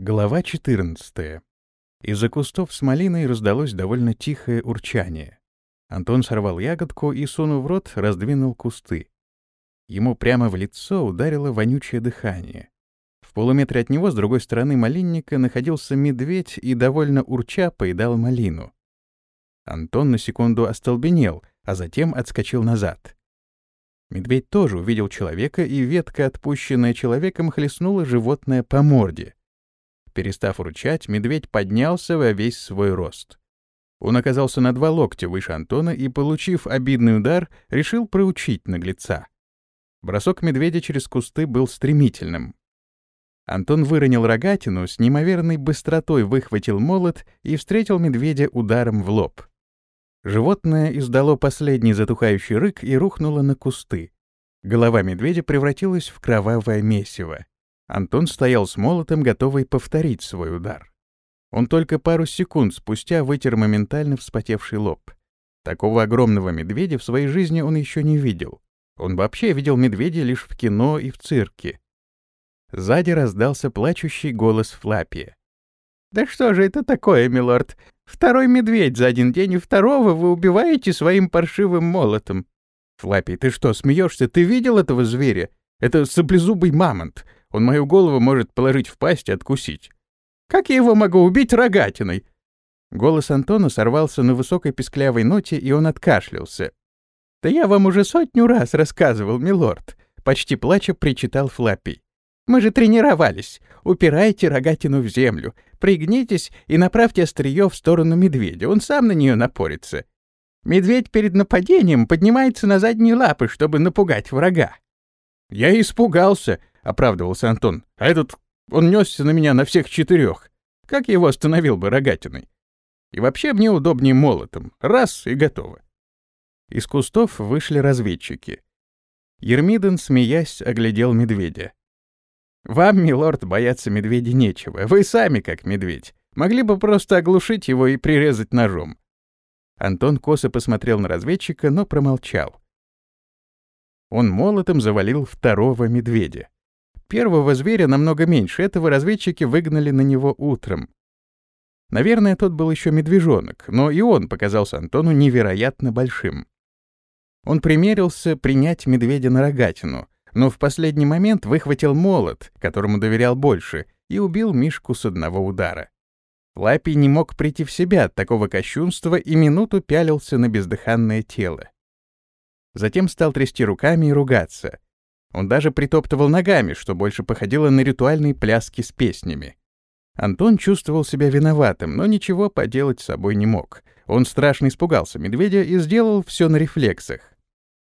Глава 14. Из-за кустов с малиной раздалось довольно тихое урчание. Антон сорвал ягодку и, сунув в рот, раздвинул кусты. Ему прямо в лицо ударило вонючее дыхание. В полуметре от него, с другой стороны малинника, находился медведь и довольно урча поедал малину. Антон на секунду остолбенел, а затем отскочил назад. Медведь тоже увидел человека, и ветка, отпущенная человеком, хлестнула животное по морде. Перестав ручать, медведь поднялся во весь свой рост. Он оказался на два локтя выше Антона и, получив обидный удар, решил проучить наглеца. Бросок медведя через кусты был стремительным. Антон выронил рогатину, с неимоверной быстротой выхватил молот и встретил медведя ударом в лоб. Животное издало последний затухающий рык и рухнуло на кусты. Голова медведя превратилась в кровавое месиво. Антон стоял с молотом, готовый повторить свой удар. Он только пару секунд спустя вытер моментально вспотевший лоб. Такого огромного медведя в своей жизни он еще не видел. Он вообще видел медведя лишь в кино и в цирке. Сзади раздался плачущий голос Флаппи. «Да что же это такое, милорд? Второй медведь за один день и второго вы убиваете своим паршивым молотом». «Флаппи, ты что, смеешься? Ты видел этого зверя? Это саблезубый мамонт. Он мою голову может положить в пасть и откусить. Как я его могу убить рогатиной?» Голос Антона сорвался на высокой песклявой ноте, и он откашлялся. «Да я вам уже сотню раз рассказывал, милорд», — почти плача причитал Флаппи. «Мы же тренировались. Упирайте рогатину в землю, пригнитесь и направьте острие в сторону медведя, он сам на нее напорится. Медведь перед нападением поднимается на задние лапы, чтобы напугать врага». «Я испугался», оправдывался Антон. А этот, он несся на меня на всех четырех. Как я его остановил бы рогатиной? И вообще мне удобнее молотом. Раз — и готово. Из кустов вышли разведчики. Ермидон, смеясь, оглядел медведя. «Вам, милорд, бояться медведя нечего. Вы сами как медведь. Могли бы просто оглушить его и прирезать ножом». Антон косо посмотрел на разведчика, но промолчал. Он молотом завалил второго медведя. Первого зверя намного меньше, этого разведчики выгнали на него утром. Наверное, тот был еще медвежонок, но и он показался Антону невероятно большим. Он примерился принять медведя на рогатину, но в последний момент выхватил молот, которому доверял больше, и убил Мишку с одного удара. Лапий не мог прийти в себя от такого кощунства и минуту пялился на бездыханное тело. Затем стал трясти руками и ругаться — он даже притоптывал ногами, что больше походило на ритуальные пляски с песнями. Антон чувствовал себя виноватым, но ничего поделать с собой не мог. Он страшно испугался медведя и сделал все на рефлексах.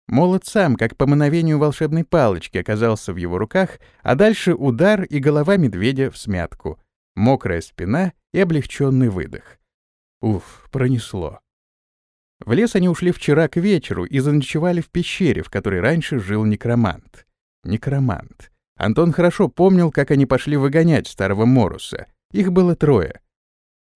Молот сам, как по мановению волшебной палочки, оказался в его руках, а дальше удар и голова медведя в смятку, мокрая спина и облегченный выдох. Уф, пронесло. В лес они ушли вчера к вечеру и заночевали в пещере, в которой раньше жил некромант. Некромант. Антон хорошо помнил, как они пошли выгонять старого Моруса. Их было трое.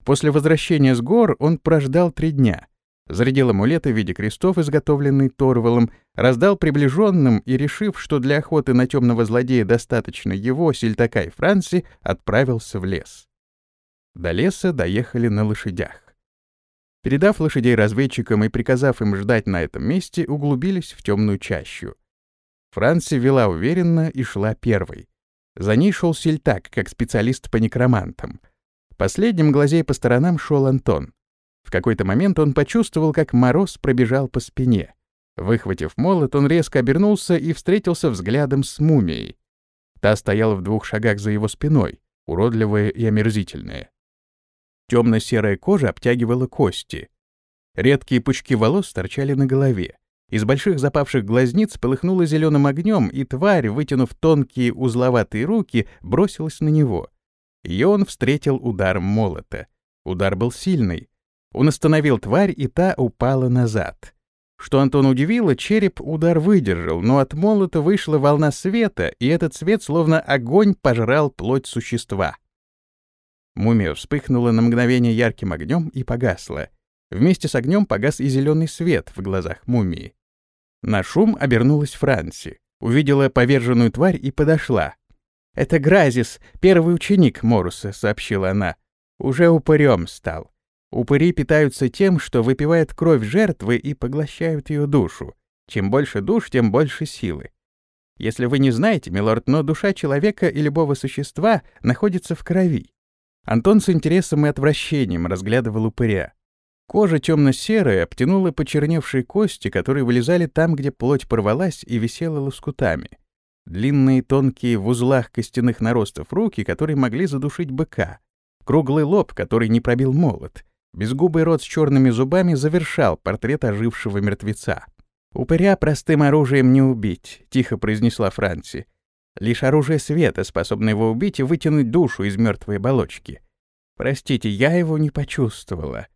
После возвращения с гор он прождал три дня. Зарядил амулеты в виде крестов, изготовленный Торвалом, раздал приближенным и, решив, что для охоты на темного злодея достаточно его, Сельтака и Франции, отправился в лес. До леса доехали на лошадях. Передав лошадей разведчикам и приказав им ждать на этом месте, углубились в темную чащу. Франция вела уверенно и шла первой. За ней шел Сельтак, как специалист по некромантам. Последним, глазей по сторонам, шел Антон. В какой-то момент он почувствовал, как мороз пробежал по спине. Выхватив молот, он резко обернулся и встретился взглядом с мумией. Та стояла в двух шагах за его спиной, уродливая и омерзительная. Темно-серая кожа обтягивала кости. Редкие пучки волос торчали на голове. Из больших запавших глазниц полыхнуло зеленым огнем, и тварь, вытянув тонкие узловатые руки, бросилась на него. Ее он встретил ударом молота. Удар был сильный. Он остановил тварь, и та упала назад. Что Антон удивило, череп удар выдержал, но от молота вышла волна света, и этот свет, словно огонь, пожрал плоть существа. Мумия вспыхнула на мгновение ярким огнем и погасла. Вместе с огнем погас и зеленый свет в глазах мумии. На шум обернулась Франси, увидела поверженную тварь и подошла. «Это Гразис, первый ученик Моруса», — сообщила она. «Уже упырем стал. Упыри питаются тем, что выпивают кровь жертвы и поглощают ее душу. Чем больше душ, тем больше силы. Если вы не знаете, милорд, но душа человека и любого существа находится в крови. Антон с интересом и отвращением разглядывал упыря. Кожа темно-серая обтянула почерневшие кости, которые вылезали там, где плоть порвалась и висела лоскутами. Длинные тонкие в узлах костяных наростов руки, которые могли задушить быка. Круглый лоб, который не пробил молот. Безгубый рот с черными зубами завершал портрет ожившего мертвеца. «Упыря простым оружием не убить», — тихо произнесла Франси. «Лишь оружие света способно его убить и вытянуть душу из мертвой оболочки. Простите, я его не почувствовала».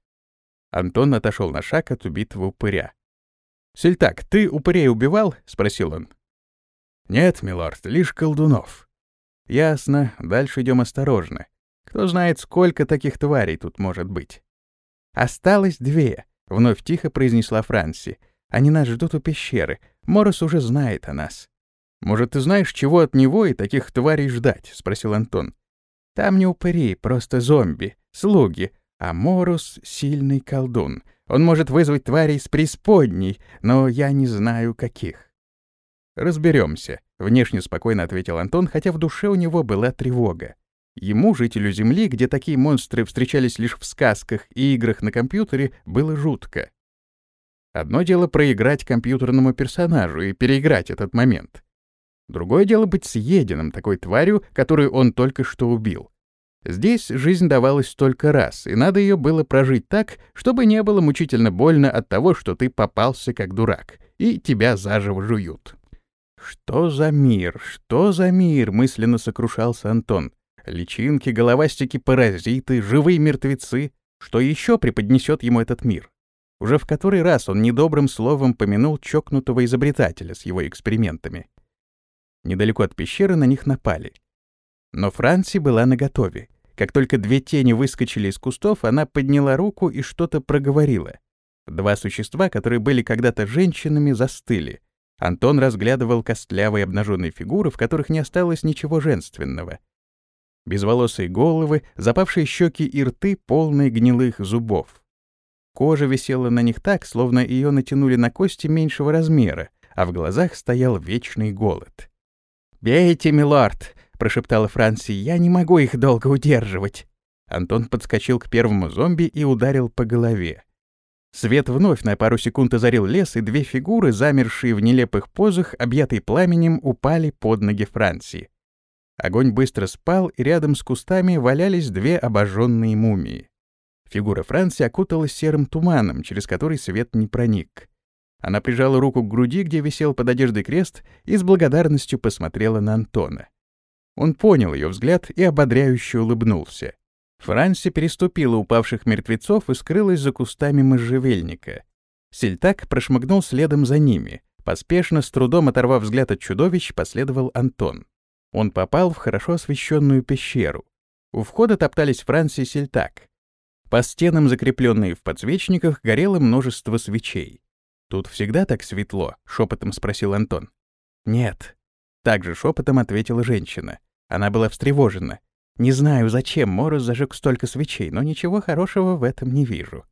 Антон отошел на шаг от убитого упыря. «Сельтак, ты упырей убивал?» — спросил он. «Нет, милорд, лишь колдунов». «Ясно. Дальше идем осторожно. Кто знает, сколько таких тварей тут может быть». «Осталось две», — вновь тихо произнесла Франси. Они нас ждут у пещеры. Морос уже знает о нас». «Может, ты знаешь, чего от него и таких тварей ждать?» — спросил Антон. «Там не упыри, просто зомби, слуги, а Морус — сильный колдун. Он может вызвать тварей с преисподней, но я не знаю, каких». Разберемся, внешне спокойно ответил Антон, хотя в душе у него была тревога. Ему, жителю Земли, где такие монстры встречались лишь в сказках и играх на компьютере, было жутко. Одно дело проиграть компьютерному персонажу и переиграть этот момент. Другое дело быть съеденным такой тварью, которую он только что убил. Здесь жизнь давалась только раз, и надо ее было прожить так, чтобы не было мучительно больно от того, что ты попался как дурак, и тебя заживо жуют. «Что за мир? Что за мир?» — мысленно сокрушался Антон. «Личинки, головастики, паразиты, живые мертвецы. Что еще преподнесет ему этот мир?» Уже в который раз он недобрым словом помянул чокнутого изобретателя с его экспериментами. Недалеко от пещеры на них напали. Но Франси была наготове. Как только две тени выскочили из кустов, она подняла руку и что-то проговорила. Два существа, которые были когда-то женщинами, застыли. Антон разглядывал костлявые обнаженные фигуры, в которых не осталось ничего женственного. Безволосые головы, запавшие щеки и рты, полные гнилых зубов. Кожа висела на них так, словно ее натянули на кости меньшего размера, а в глазах стоял вечный голод. «Бейте, милорд!» — прошептала Франси. «Я не могу их долго удерживать!» Антон подскочил к первому зомби и ударил по голове. Свет вновь на пару секунд озарил лес, и две фигуры, замершие в нелепых позах, объятые пламенем, упали под ноги Франции. Огонь быстро спал, и рядом с кустами валялись две обожженные мумии. Фигура Франции окуталась серым туманом, через который свет не проник. Она прижала руку к груди, где висел под одеждой крест, и с благодарностью посмотрела на Антона. Он понял ее взгляд и ободряюще улыбнулся. Франси переступила упавших мертвецов и скрылась за кустами можжевельника. Сельтак прошмыгнул следом за ними. Поспешно, с трудом оторвав взгляд от чудовищ, последовал Антон. Он попал в хорошо освещенную пещеру. У входа топтались Франси и Сельтак. По стенам, закрепленные в подсвечниках, горело множество свечей. «Тут всегда так светло?» — шепотом спросил Антон. «Нет». Также шепотом ответила женщина. Она была встревожена. «Не знаю, зачем Мороз зажег столько свечей, но ничего хорошего в этом не вижу».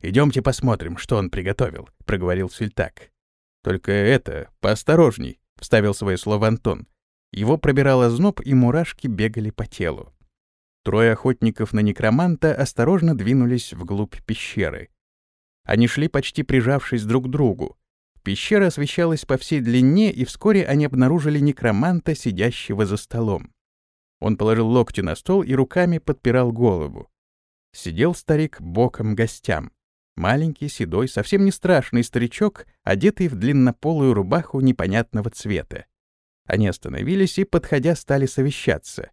«Идемте посмотрим, что он приготовил», — проговорил Сельтак. «Только это, поосторожней», — вставил свое слово Антон. Его пробирал озноб, и мурашки бегали по телу. Трое охотников на некроманта осторожно двинулись вглубь пещеры. Они шли почти прижавшись друг к другу. Пещера освещалась по всей длине, и вскоре они обнаружили некроманта, сидящего за столом. Он положил локти на стол и руками подпирал голову. Сидел старик боком гостям. Маленький, седой, совсем не страшный старичок, одетый в длиннополую рубаху непонятного цвета. Они остановились и, подходя, стали совещаться.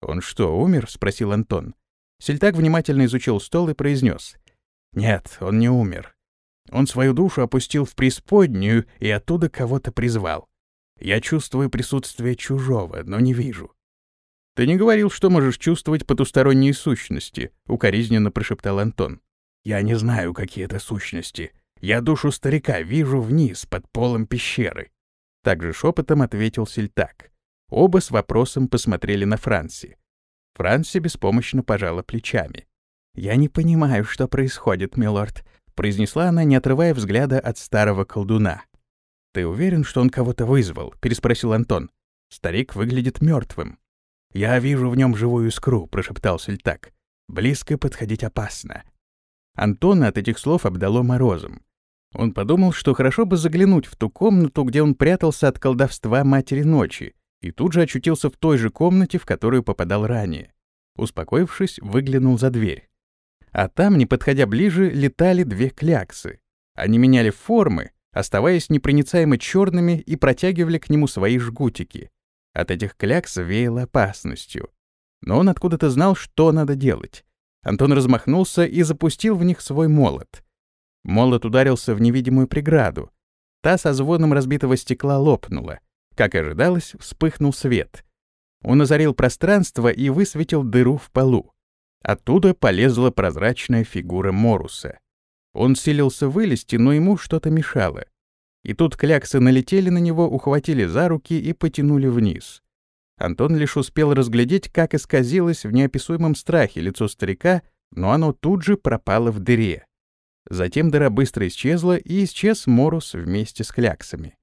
«Он что, умер?» — спросил Антон. Сельтак внимательно изучил стол и произнес. «Нет, он не умер. Он свою душу опустил в преисподнюю и оттуда кого-то призвал. Я чувствую присутствие чужого, но не вижу». «Ты не говорил, что можешь чувствовать потусторонние сущности», — укоризненно прошептал Антон. «Я не знаю, какие это сущности. Я душу старика вижу вниз, под полом пещеры». Также шепотом ответил Сельтак. Оба с вопросом посмотрели на Франси. Франси беспомощно пожала плечами. «Я не понимаю, что происходит, милорд», — произнесла она, не отрывая взгляда от старого колдуна. «Ты уверен, что он кого-то вызвал?» — переспросил Антон. «Старик выглядит мертвым. «Я вижу в нем живую искру», — прошептал Сельтак. «Близко подходить опасно». Антона от этих слов обдало морозом. Он подумал, что хорошо бы заглянуть в ту комнату, где он прятался от колдовства Матери Ночи, и тут же очутился в той же комнате, в которую попадал ранее. Успокоившись, выглянул за дверь. А там, не подходя ближе, летали две кляксы. Они меняли формы, оставаясь непроницаемо черными и протягивали к нему свои жгутики. От этих клякс веяло опасностью. Но он откуда-то знал, что надо делать. Антон размахнулся и запустил в них свой молот. Молот ударился в невидимую преграду. Та со звоном разбитого стекла лопнула. Как ожидалось, вспыхнул свет. Он озарил пространство и высветил дыру в полу. Оттуда полезла прозрачная фигура Моруса. Он силился вылезти, но ему что-то мешало. И тут кляксы налетели на него, ухватили за руки и потянули вниз. Антон лишь успел разглядеть, как исказилось в неописуемом страхе лицо старика, но оно тут же пропало в дыре. Затем дыра быстро исчезла, и исчез Морус вместе с кляксами.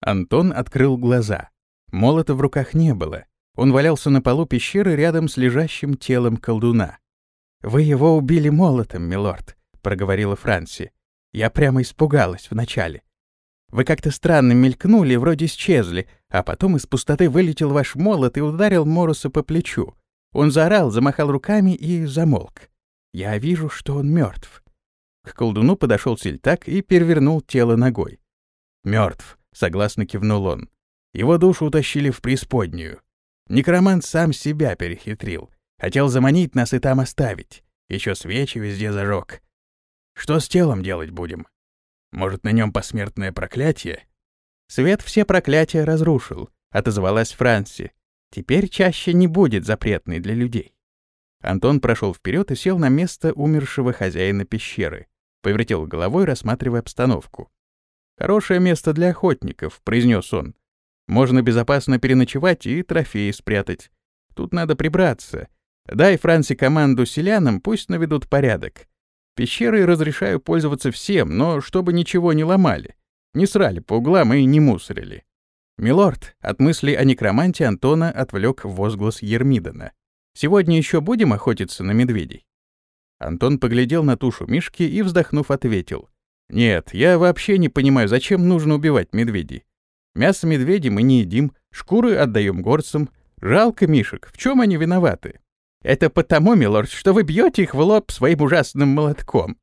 Антон открыл глаза. Молота в руках не было. Он валялся на полу пещеры рядом с лежащим телом колдуна. «Вы его убили молотом, милорд», — проговорила Франси. «Я прямо испугалась вначале. Вы как-то странно мелькнули, вроде исчезли, а потом из пустоты вылетел ваш молот и ударил Моруса по плечу. Он заорал, замахал руками и замолк. Я вижу, что он мертв. К колдуну подошел сельтак и перевернул тело ногой. Мертв, согласно кивнул он. Его душу утащили в преисподнюю. Некромант сам себя перехитрил. Хотел заманить нас и там оставить. Еще свечи везде зажег. Что с телом делать будем? Может, на нем посмертное проклятие? Свет все проклятия разрушил, отозвалась Франси. Теперь чаще не будет запретной для людей. Антон прошел вперед и сел на место умершего хозяина пещеры. Повертел головой, рассматривая обстановку. «Хорошее место для охотников», — произнес он. «Можно безопасно переночевать и трофеи спрятать. Тут надо прибраться. Дай Франси команду селянам, пусть наведут порядок. Пещерой разрешаю пользоваться всем, но чтобы ничего не ломали. Не срали по углам и не мусорили. «Милорд», от мысли о некроманте Антона отвлек возглас Ермидана. «Сегодня еще будем охотиться на медведей?» Антон поглядел на тушу Мишки и, вздохнув, ответил. «Нет, я вообще не понимаю, зачем нужно убивать медведей. Мясо медведей мы не едим, шкуры отдаем горцам. Жалко мишек, в чем они виноваты?» Это потому, милорд, что вы бьете их в лоб своим ужасным молотком.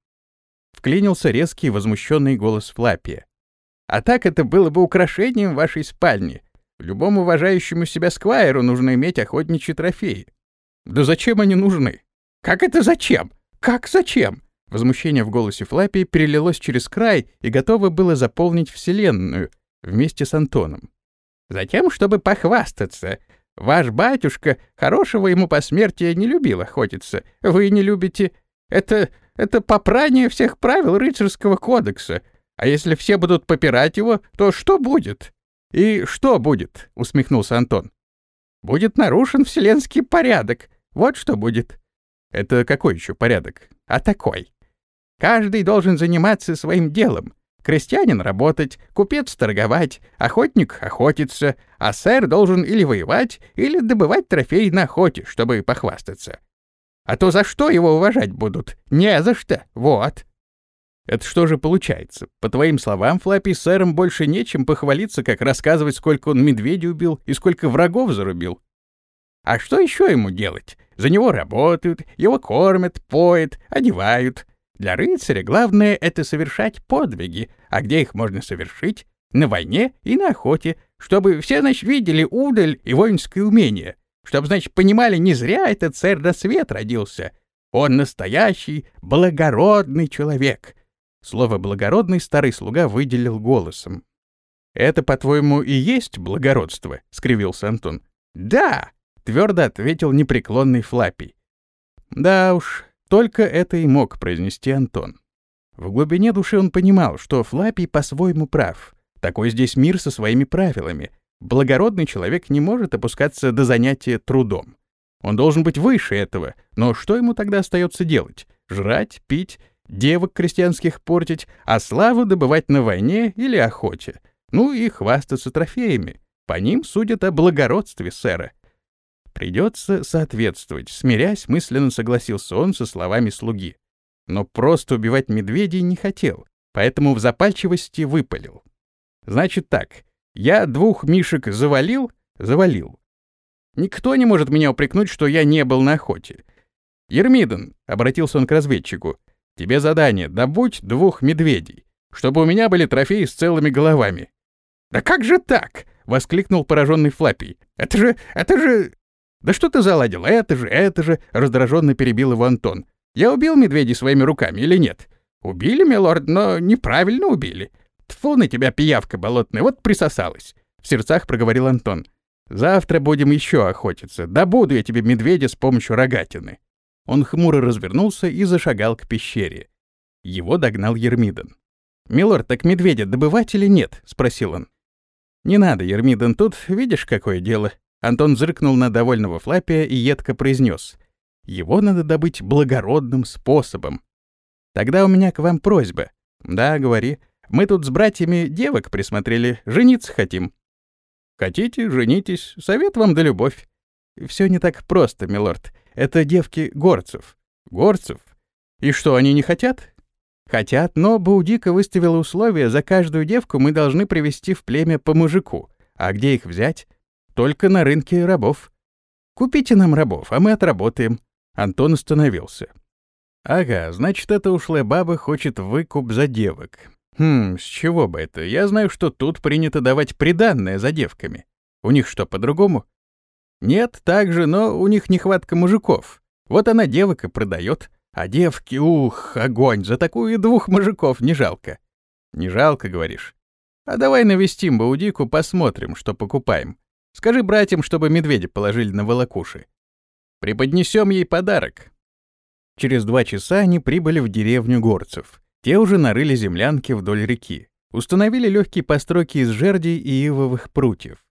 Вклинился резкий возмущенный голос Флапия. А так это было бы украшением вашей спальни. Любому уважающему себя сквайру нужно иметь охотничьи трофеи. Да зачем они нужны? Как это зачем? Как зачем? Возмущение в голосе Флапи перелилось через край и готово было заполнить Вселенную вместе с Антоном. Затем, чтобы похвастаться, Ваш батюшка хорошего ему посмертия не любил охотиться. Вы не любите. Это... это попрание всех правил рыцарского кодекса. А если все будут попирать его, то что будет? И что будет? Усмехнулся Антон. Будет нарушен вселенский порядок. Вот что будет. Это какой еще порядок? А такой. Каждый должен заниматься своим делом. Крестьянин работать, купец торговать, охотник охотиться, а сэр должен или воевать, или добывать трофеи на охоте, чтобы похвастаться. А то за что его уважать будут? Не за что, вот. Это что же получается? По твоим словам, Флаппи, сэром больше нечем похвалиться, как рассказывать, сколько он медведей убил и сколько врагов зарубил. А что еще ему делать? За него работают, его кормят, поят, одевают. Для рыцаря главное — это совершать подвиги, а где их можно совершить? На войне и на охоте, чтобы все, значит, видели удаль и воинское умение, чтобы, значит, понимали, не зря этот царь до свет родился. Он настоящий, благородный человек. Слово «благородный» старый слуга выделил голосом. «Это, по-твоему, и есть благородство?» — скривился Антон. «Да!» — твердо ответил непреклонный Флаппий. «Да уж, только это и мог произнести Антон. В глубине души он понимал, что Флапий по-своему прав. Такой здесь мир со своими правилами. Благородный человек не может опускаться до занятия трудом. Он должен быть выше этого, но что ему тогда остается делать? Жрать, пить, девок крестьянских портить, а славу добывать на войне или охоте. Ну и хвастаться трофеями. По ним судят о благородстве сэра. Придется соответствовать, смирясь, мысленно согласился он со словами слуги. Но просто убивать медведей не хотел, поэтому в запальчивости выпалил. Значит так, я двух мишек завалил, завалил. Никто не может меня упрекнуть, что я не был на охоте. Ермидон, — обратился он к разведчику, — тебе задание — добудь двух медведей, чтобы у меня были трофеи с целыми головами. «Да как же так?» — воскликнул пораженный Флаппий. «Это же... это же...» «Да что ты заладил? Это же... это же...» — раздраженно перебил его Антон. «Я убил медведей своими руками или нет?» «Убили, милорд, но неправильно убили. Тфу на тебя, пиявка болотная, вот присосалась!» В сердцах проговорил Антон. «Завтра будем еще охотиться. Добуду я тебе медведя с помощью рогатины». Он хмуро развернулся и зашагал к пещере. Его догнал Ермидон. «Милорд, так медведя добывать или нет?» — спросил он. «Не надо, Ермидон, тут видишь, какое дело». Антон зыркнул на довольного Флапия и едко произнес: «Его надо добыть благородным способом». «Тогда у меня к вам просьба». «Да, говори. Мы тут с братьями девок присмотрели, жениться хотим». «Хотите, женитесь. Совет вам да любовь». Все не так просто, милорд. Это девки горцев». «Горцев? И что, они не хотят?» Хотят, но Баудика выставила условия, за каждую девку мы должны привести в племя по мужику. А где их взять? Только на рынке рабов. Купите нам рабов, а мы отработаем. Антон остановился. Ага, значит, эта ушлая баба хочет выкуп за девок. Хм, с чего бы это? Я знаю, что тут принято давать приданное за девками. У них что, по-другому? Нет, так же, но у них нехватка мужиков. Вот она девок и продает. А девки, ух, огонь, за такую и двух мужиков не жалко. Не жалко, говоришь? А давай навестим Баудику, посмотрим, что покупаем. Скажи братьям, чтобы медведя положили на волокуши. Преподнесем ей подарок. Через два часа они прибыли в деревню горцев. Те уже нарыли землянки вдоль реки. Установили легкие постройки из жердей и ивовых прутьев.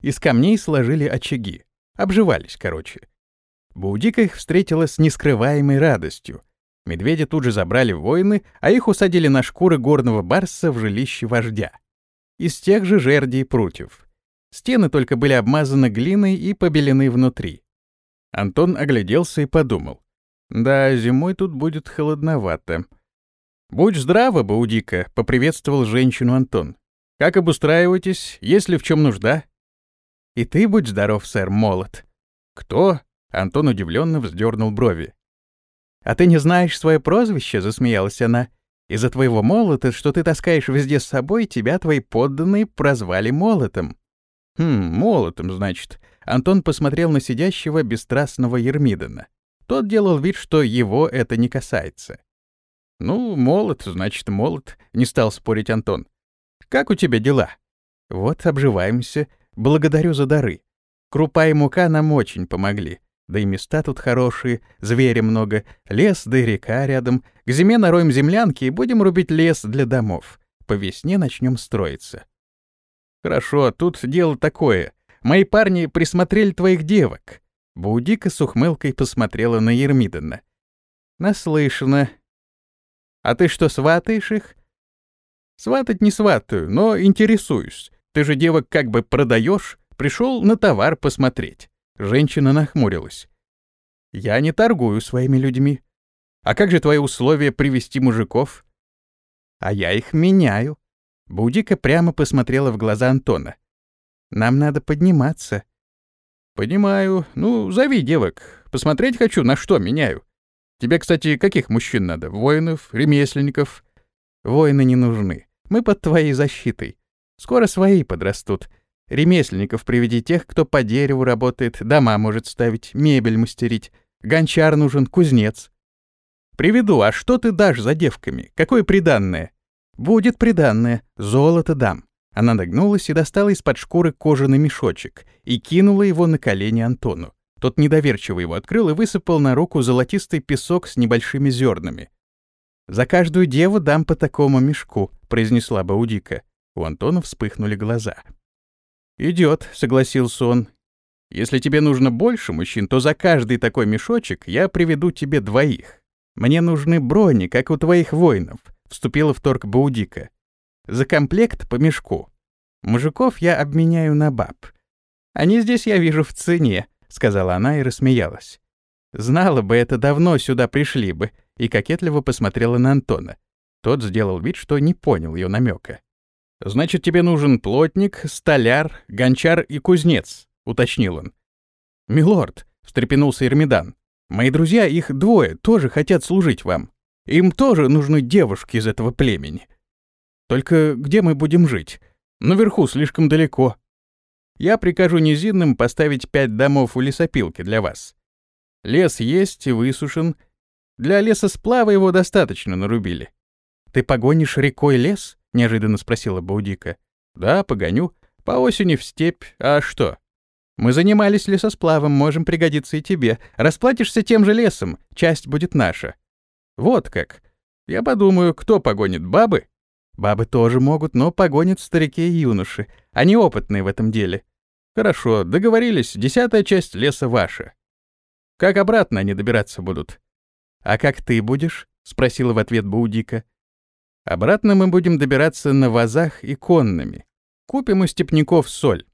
Из камней сложили очаги. Обживались, короче. Баудика их встретила с нескрываемой радостью. Медведя тут же забрали воины, а их усадили на шкуры горного барса в жилище вождя. Из тех же жердей прутьев. Стены только были обмазаны глиной и побелены внутри. Антон огляделся и подумал. Да, зимой тут будет холодновато. «Будь здрава, Баудика», — поприветствовал женщину Антон. «Как обустраиваетесь? Ли в чем нужда?» «И ты будь здоров, сэр Молот». «Кто?» Антон удивленно вздернул брови. «А ты не знаешь свое прозвище?» — засмеялась она. «Из-за твоего молота, что ты таскаешь везде с собой, тебя твои подданные прозвали молотом». «Хм, молотом, значит». Антон посмотрел на сидящего бесстрастного Ермидона. Тот делал вид, что его это не касается. «Ну, молот, значит, молот», — не стал спорить Антон. «Как у тебя дела?» «Вот, обживаемся. Благодарю за дары. Крупа и мука нам очень помогли. Да и места тут хорошие, зверя много, лес да и река рядом. К зиме нароем землянки и будем рубить лес для домов. По весне начнем строиться. Хорошо, тут дело такое. Мои парни присмотрели твоих девок. Баудика с ухмылкой посмотрела на Ермидана. Наслышано. А ты что, сватаешь их? Сватать не сватаю, но интересуюсь. Ты же девок как бы продаешь, пришел на товар посмотреть. Женщина нахмурилась. «Я не торгую своими людьми. А как же твои условия привести мужиков?» «А я их меняю». Будика прямо посмотрела в глаза Антона. «Нам надо подниматься». «Понимаю. Ну, зови девок. Посмотреть хочу, на что меняю. Тебе, кстати, каких мужчин надо? Воинов, ремесленников?» «Воины не нужны. Мы под твоей защитой. Скоро свои подрастут. Ремесленников приведи тех, кто по дереву работает, дома может ставить, мебель мастерить. Гончар нужен, кузнец. Приведу, а что ты дашь за девками? Какое приданное? Будет приданное, золото дам. Она нагнулась и достала из-под шкуры кожаный мешочек и кинула его на колени Антону. Тот недоверчиво его открыл и высыпал на руку золотистый песок с небольшими зернами. «За каждую деву дам по такому мешку», — произнесла Баудика. У Антона вспыхнули глаза. Идет, согласился он. Если тебе нужно больше мужчин, то за каждый такой мешочек я приведу тебе двоих. Мне нужны брони, как у твоих воинов, вступила в торг Баудика. За комплект по мешку. Мужиков я обменяю на баб. Они здесь, я вижу, в цене, сказала она и рассмеялась. Знала бы это, давно сюда пришли бы, и кокетливо посмотрела на Антона. Тот сделал вид, что не понял ее намека. «Значит, тебе нужен плотник, столяр, гончар и кузнец», — уточнил он. «Милорд», — встрепенулся Эрмидан, — «мои друзья, их двое, тоже хотят служить вам. Им тоже нужны девушки из этого племени. Только где мы будем жить? Наверху слишком далеко. Я прикажу низинным поставить пять домов у лесопилки для вас. Лес есть и высушен. Для лесосплава его достаточно нарубили. Ты погонишь рекой лес? — неожиданно спросила Баудика. «Да, погоню. По осени в степь. А что?» «Мы занимались лесосплавом, можем пригодиться и тебе. Расплатишься тем же лесом, часть будет наша». «Вот как. Я подумаю, кто погонит, бабы?» «Бабы тоже могут, но погонят старики и юноши. Они опытные в этом деле». «Хорошо, договорились, десятая часть леса ваша». «Как обратно они добираться будут?» «А как ты будешь?» — спросила в ответ Баудика. Обратно мы будем добираться на вазах и конными. Купим у степняков соль.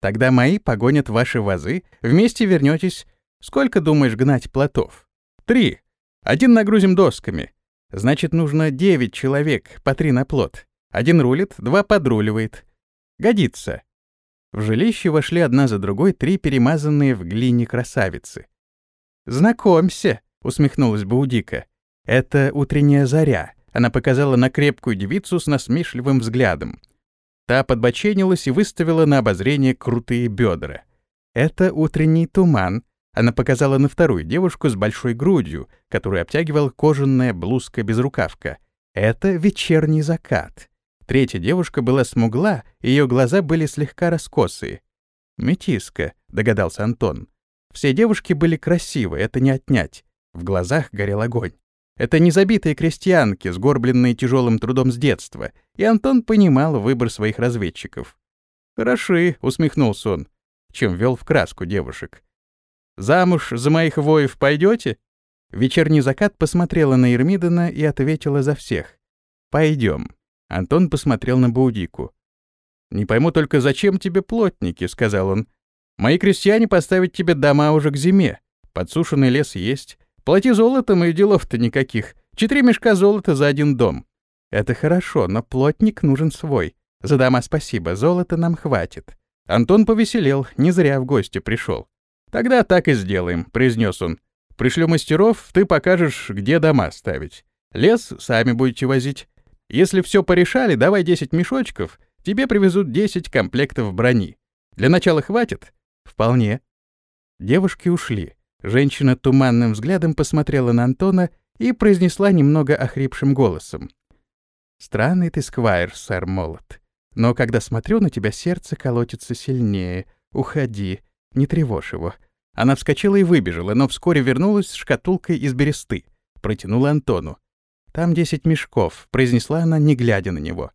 Тогда мои погонят ваши вазы, вместе вернетесь. Сколько думаешь гнать плотов? Три. Один нагрузим досками. Значит, нужно девять человек, по три на плот. Один рулит, два подруливает. Годится. В жилище вошли одна за другой три перемазанные в глине красавицы. «Знакомься», — усмехнулась Баудика. «Это утренняя заря. Она показала на крепкую девицу с насмешливым взглядом. Та подбоченилась и выставила на обозрение крутые бедра. «Это утренний туман», — она показала на вторую девушку с большой грудью, которую обтягивал кожаная блузка-безрукавка. «Это вечерний закат». Третья девушка была смугла, ее глаза были слегка раскосые. «Метиска», — догадался Антон. Все девушки были красивы, это не отнять. В глазах горел огонь. Это незабитые крестьянки, сгорбленные тяжелым трудом с детства, и Антон понимал выбор своих разведчиков. «Хороши», — усмехнулся он, чем вел в краску девушек. «Замуж за моих воев пойдете?» Вечерний закат посмотрела на Ермидана и ответила за всех. «Пойдем». Антон посмотрел на Баудику. «Не пойму только, зачем тебе плотники», — сказал он. «Мои крестьяне поставят тебе дома уже к зиме. Подсушенный лес есть, Плати золотом, и делов-то никаких. Четыре мешка золота за один дом. Это хорошо, но плотник нужен свой. За дома спасибо, золота нам хватит. Антон повеселел, не зря в гости пришел. Тогда так и сделаем, произнес он. Пришлю мастеров, ты покажешь, где дома ставить. Лес сами будете возить. Если все порешали, давай 10 мешочков, тебе привезут 10 комплектов брони. Для начала хватит? Вполне. Девушки ушли. Женщина туманным взглядом посмотрела на Антона и произнесла немного охрипшим голосом. «Странный ты, Сквайр, сэр Молот. Но когда смотрю на тебя, сердце колотится сильнее. Уходи, не тревожь его». Она вскочила и выбежала, но вскоре вернулась с шкатулкой из бересты. Протянула Антону. «Там десять мешков», — произнесла она, не глядя на него.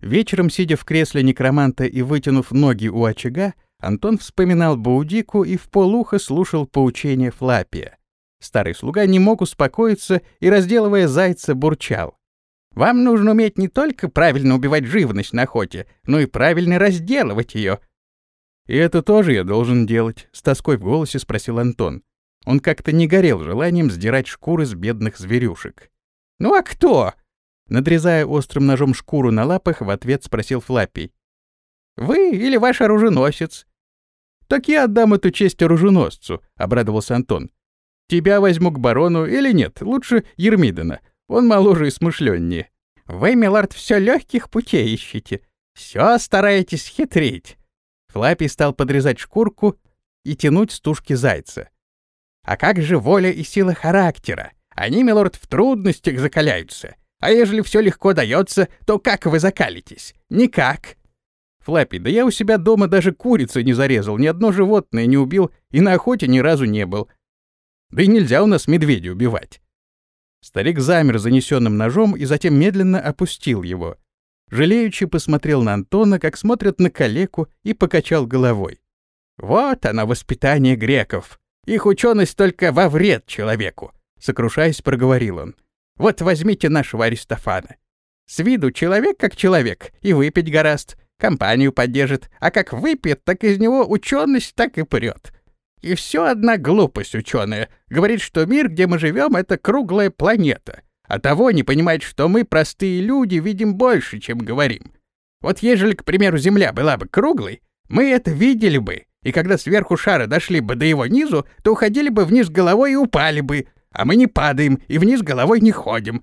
Вечером, сидя в кресле некроманта и вытянув ноги у очага, Антон вспоминал Баудику и в полухо слушал поучения Флапия. Старый слуга не мог успокоиться и, разделывая зайца, бурчал. «Вам нужно уметь не только правильно убивать живность на охоте, но и правильно разделывать ее. «И это тоже я должен делать?» — с тоской в голосе спросил Антон. Он как-то не горел желанием сдирать шкуры с бедных зверюшек. «Ну а кто?» Надрезая острым ножом шкуру на лапах, в ответ спросил Флаппий. «Вы или ваш оруженосец? «Так я отдам эту честь оруженосцу», — обрадовался Антон. «Тебя возьму к барону или нет? Лучше Ермидана. Он моложе и смышленнее». «Вы, милорд, все легких путей ищете. Все стараетесь хитрить». Флаппи стал подрезать шкурку и тянуть с тушки зайца. «А как же воля и сила характера? Они, милорд, в трудностях закаляются. А ежели все легко дается, то как вы закалитесь? Никак. Флаппи, да я у себя дома даже курицы не зарезал, ни одно животное не убил и на охоте ни разу не был. Да и нельзя у нас медведя убивать. Старик замер занесенным ножом и затем медленно опустил его. Жалеючи посмотрел на Антона, как смотрят на калеку, и покачал головой. «Вот оно, воспитание греков. Их ученость только во вред человеку», — сокрушаясь, проговорил он. «Вот возьмите нашего Аристофана. С виду человек как человек, и выпить гораст, компанию поддержит, а как выпьет, так из него ученость так и прет. И все одна глупость ученая. Говорит, что мир, где мы живем, это круглая планета. А того не понимает, что мы, простые люди, видим больше, чем говорим. Вот ежели, к примеру, Земля была бы круглой, мы это видели бы, и когда сверху шара дошли бы до его низу, то уходили бы вниз головой и упали бы, а мы не падаем и вниз головой не ходим.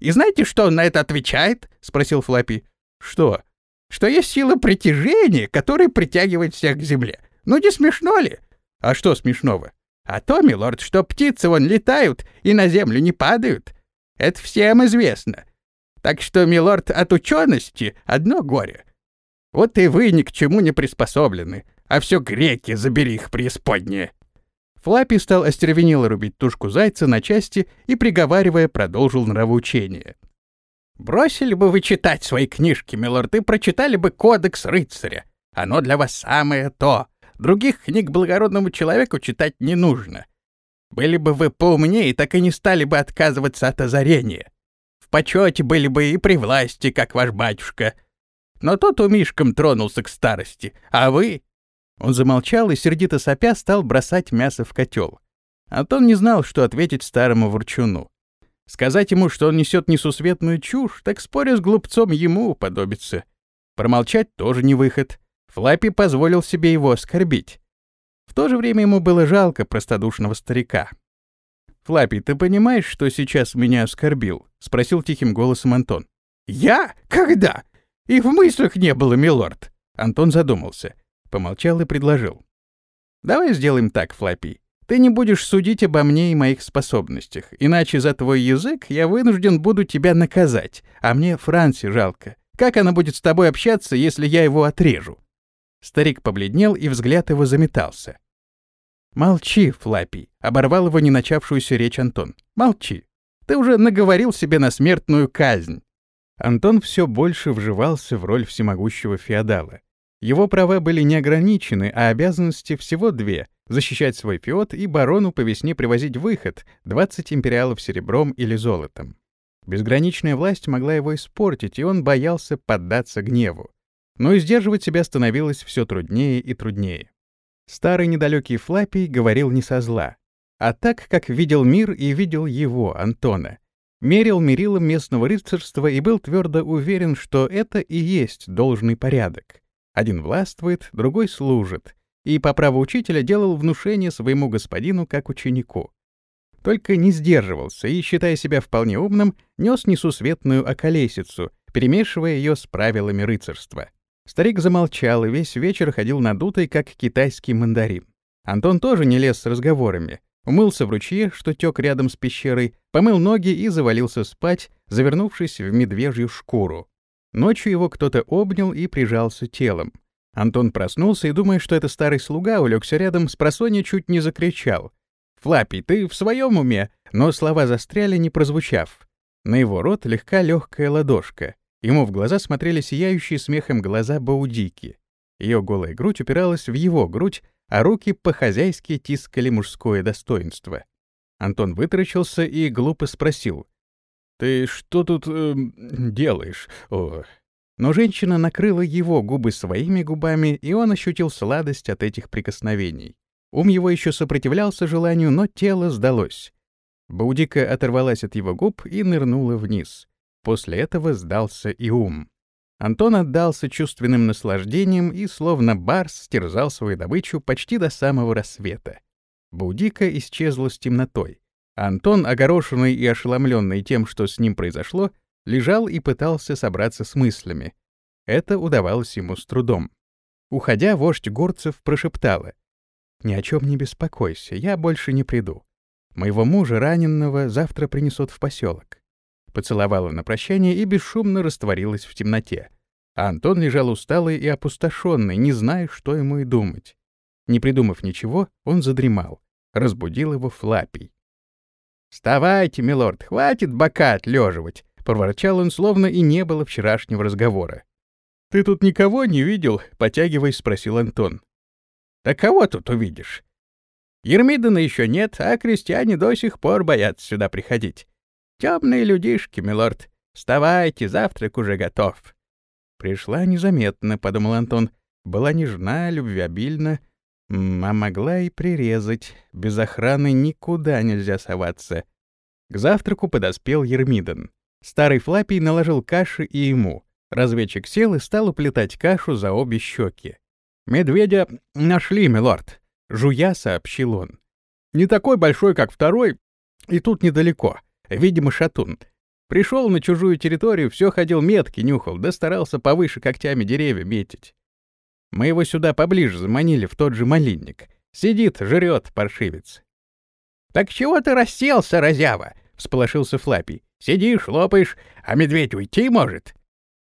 И знаете, что он на это отвечает? — спросил Флаппи. — Что? — Что есть сила притяжения, которая притягивает всех к Земле. Ну не смешно ли? — А что смешного? — А то, милорд, что птицы вон летают и на Землю не падают. Это всем известно. Так что, милорд, от учености одно горе. Вот и вы ни к чему не приспособлены, а все греки, забери их преисподние. Флаппи стал остервенело рубить тушку зайца на части и, приговаривая, продолжил нравоучение. «Бросили бы вы читать свои книжки, милорд, и прочитали бы «Кодекс рыцаря». Оно для вас самое то. Других книг благородному человеку читать не нужно. Были бы вы поумнее, так и не стали бы отказываться от озарения. В почете были бы и при власти, как ваш батюшка. Но тот умишком тронулся к старости, а вы...» Он замолчал и, сердито сопя, стал бросать мясо в котел. Антон не знал, что ответить старому ворчуну. Сказать ему, что он несет несусветную чушь, так споря с глупцом ему уподобится. Промолчать тоже не выход. Флаппи позволил себе его оскорбить. В то же время ему было жалко простодушного старика. «Флаппи, ты понимаешь, что сейчас меня оскорбил?» — спросил тихим голосом Антон. «Я? Когда? И в мыслях не было, милорд!» Антон задумался, помолчал и предложил. «Давай сделаем так, Флаппи. Ты не будешь судить обо мне и моих способностях, иначе за твой язык я вынужден буду тебя наказать, а мне Франси жалко. Как она будет с тобой общаться, если я его отрежу?» Старик побледнел, и взгляд его заметался. «Молчи, Флаппи», — оборвал его не начавшуюся речь Антон. «Молчи. Ты уже наговорил себе на смертную казнь». Антон все больше вживался в роль всемогущего феодала. Его права были не ограничены, а обязанности всего две — защищать свой феод и барону по весне привозить выход — 20 империалов серебром или золотом. Безграничная власть могла его испортить, и он боялся поддаться гневу но сдерживать себя становилось все труднее и труднее. Старый недалекий Флаппий говорил не со зла, а так, как видел мир и видел его, Антона. Мерил мерилом местного рыцарства и был твердо уверен, что это и есть должный порядок. Один властвует, другой служит, и по праву учителя делал внушение своему господину как ученику. Только не сдерживался и, считая себя вполне умным, нес несусветную околесицу, перемешивая ее с правилами рыцарства. Старик замолчал и весь вечер ходил надутый, как китайский мандарин. Антон тоже не лез с разговорами. Умылся в ручье, что тек рядом с пещерой, помыл ноги и завалился спать, завернувшись в медвежью шкуру. Ночью его кто-то обнял и прижался телом. Антон проснулся и, думая, что это старый слуга, улегся рядом, с просонья чуть не закричал. «Флаппи, ты в своем уме?» Но слова застряли, не прозвучав. На его рот легка легкая ладошка. Ему в глаза смотрели сияющие смехом глаза Баудики. Ее голая грудь упиралась в его грудь, а руки по-хозяйски тискали мужское достоинство. Антон вытаращился и глупо спросил. «Ты что тут э, делаешь?» О. Но женщина накрыла его губы своими губами, и он ощутил сладость от этих прикосновений. Ум его еще сопротивлялся желанию, но тело сдалось. Баудика оторвалась от его губ и нырнула вниз. После этого сдался и ум. Антон отдался чувственным наслаждениям и, словно барс, стерзал свою добычу почти до самого рассвета. Баудика исчезла с темнотой. Антон, огорошенный и ошеломленный тем, что с ним произошло, лежал и пытался собраться с мыслями. Это удавалось ему с трудом. Уходя, вождь горцев прошептала. «Ни о чем не беспокойся, я больше не приду. Моего мужа, раненного, завтра принесут в поселок поцеловала на прощание и бесшумно растворилась в темноте. А Антон лежал усталый и опустошенный, не зная, что ему и думать. Не придумав ничего, он задремал. Разбудил его Флапий. «Вставайте, милорд, хватит бока отлеживать!» — проворчал он, словно и не было вчерашнего разговора. «Ты тут никого не видел?» — потягиваясь, спросил Антон. «Да кого тут увидишь? Ермидана еще нет, а крестьяне до сих пор боятся сюда приходить. Темные людишки, милорд. Вставайте, завтрак уже готов». «Пришла незаметно», — подумал Антон. «Была нежна, любвеобильна, а могла и прирезать. Без охраны никуда нельзя соваться». К завтраку подоспел Ермидан. Старый Флапий наложил каши и ему. Разведчик сел и стал уплетать кашу за обе щеки. «Медведя нашли, милорд», — жуя сообщил он. «Не такой большой, как второй, и тут недалеко. Видимо, шатун. Пришел на чужую территорию, все ходил метки нюхал, да старался повыше когтями деревья метить. Мы его сюда поближе заманили, в тот же малинник. Сидит, жрет, паршивец. «Так чего ты расселся, разява?» — всполошился Флапий. «Сидишь, лопаешь, а медведь уйти может?»